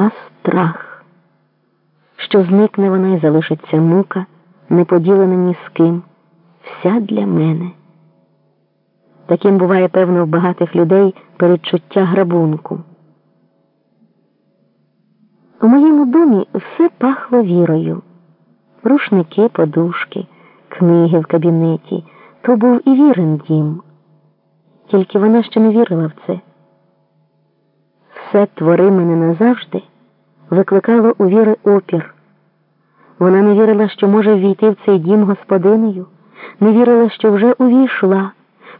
а страх, що зникне вона і залишиться мука, не поділена ні з ким, вся для мене. Таким буває, певно, в багатих людей передчуття грабунку. У моєму домі все пахло вірою. Рушники, подушки, книги в кабінеті. То був і вірен дім. Тільки вона ще не вірила в це. Все твори мене назавжди викликало у віри опір. Вона не вірила, що може ввійти в цей дім господинею, не вірила, що вже увійшла.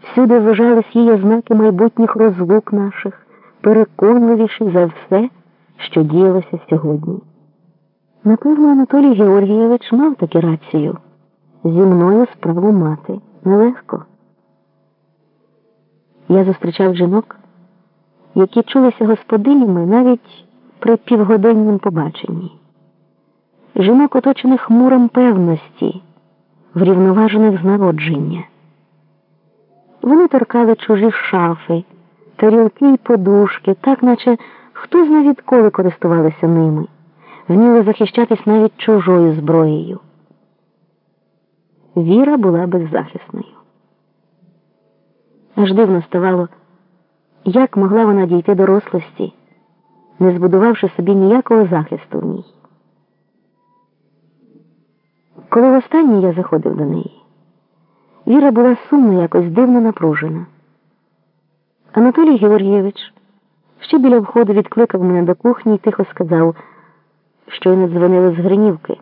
Всюди вважались її ознаки майбутніх розлук наших, переконливіші за все, що діялося сьогодні. Напевно, Анатолій Георгійович мав таки рацію зі мною справу мати нелегко. Я зустрічав жінок, які чулися господинями навіть при півгодиннім побаченні. Жінок, оточених муром певності, врівноважених з народження. Вони торкали чужі шафи, тарілки й подушки, так наче хто зна відколи користувалися ними, вміли захищатись навіть чужою зброєю. Віра була беззахисною. Аж дивно ставало, як могла вона дійти дорослості, не збудувавши собі ніякого захисту в ній. Коли востаннє я заходив до неї, Віра була сумно якось дивно напружена. Анатолій Георгійович ще біля входу відкликав мене до кухні і тихо сказав, що й не дзвонили з Гринівки.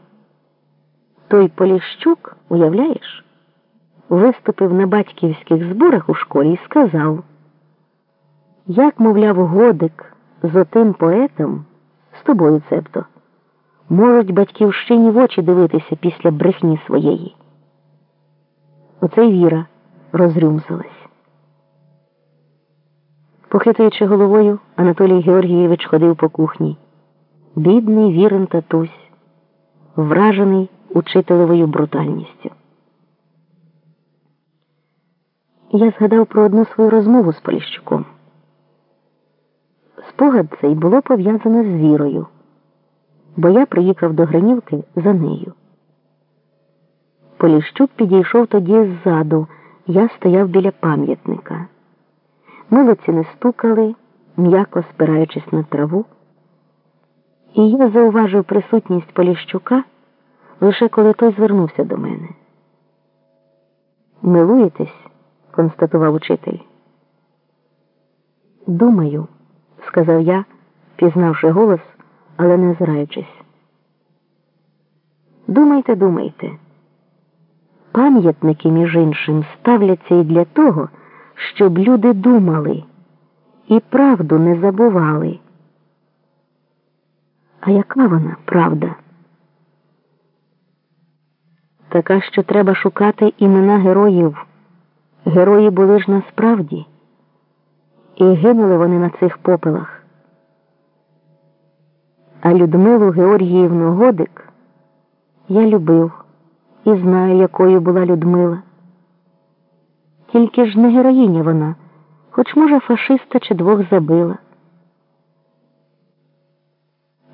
Той Поліщук, уявляєш, виступив на батьківських зборах у школі і сказав, як, мовляв, годик з отим поетом, з тобою цебто, можуть батьківщині в очі дивитися після брехні своєї. Оце й віра розрюмсилась. Похитуючи головою, Анатолій Георгійович ходив по кухні. Бідний вірен татусь, вражений учителевою брутальністю. Я згадав про одну свою розмову з Поліщуком. Спогад цей було пов'язане з вірою, бо я приїхав до Гранівки за нею. Поліщук підійшов тоді ззаду, я стояв біля пам'ятника. Милиці не стукали, м'яко спираючись на траву, і я зауважив присутність Поліщука лише коли той звернувся до мене. Милуєтесь, констатував учитель. Думаю, сказав я, пізнавши голос, але не озираючись. Думайте, думайте. Пам'ятники, між іншим, ставляться і для того, щоб люди думали і правду не забували. А яка вона правда? Така, що треба шукати імена героїв. Герої були ж насправді, і гинули вони на цих попелах. А Людмилу Георгіївну Годик я любив і знаю, якою була Людмила. Тільки ж не героїня вона, хоч, може, фашиста чи двох забила.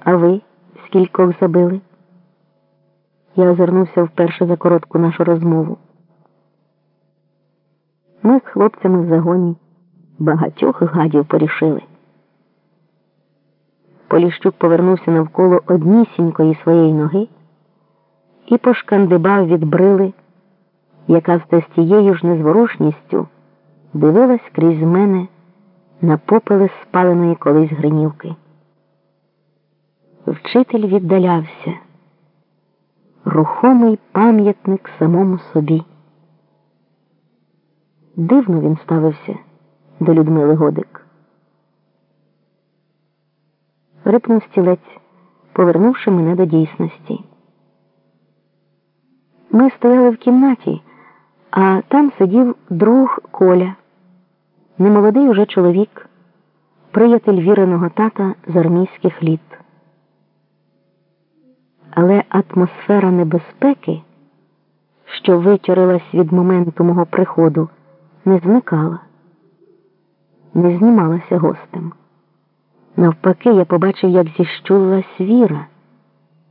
А ви скількох забили? Я озирнувся вперше за коротку нашу розмову. Ми з хлопцями в загоні багатьох гадів порішили. Поліщук повернувся навколо однісінької своєї ноги і пошкандибав від брили, яка все з тією ж незворушністю дивилась крізь мене на попели спаленої колись гринівки. Вчитель віддалявся, рухомий пам'ятник самому собі. Дивно він ставився до Людмили Годик. Рипнув стілець, повернувши мене до дійсності. Ми стояли в кімнаті, а там сидів друг Коля, немолодий уже чоловік, приятель віреного тата з армійських літ. Але атмосфера небезпеки, що витyorилась від моменту мого приходу, не зникала, не знімалася гостем. Навпаки, я побачив, як зіщулась віра.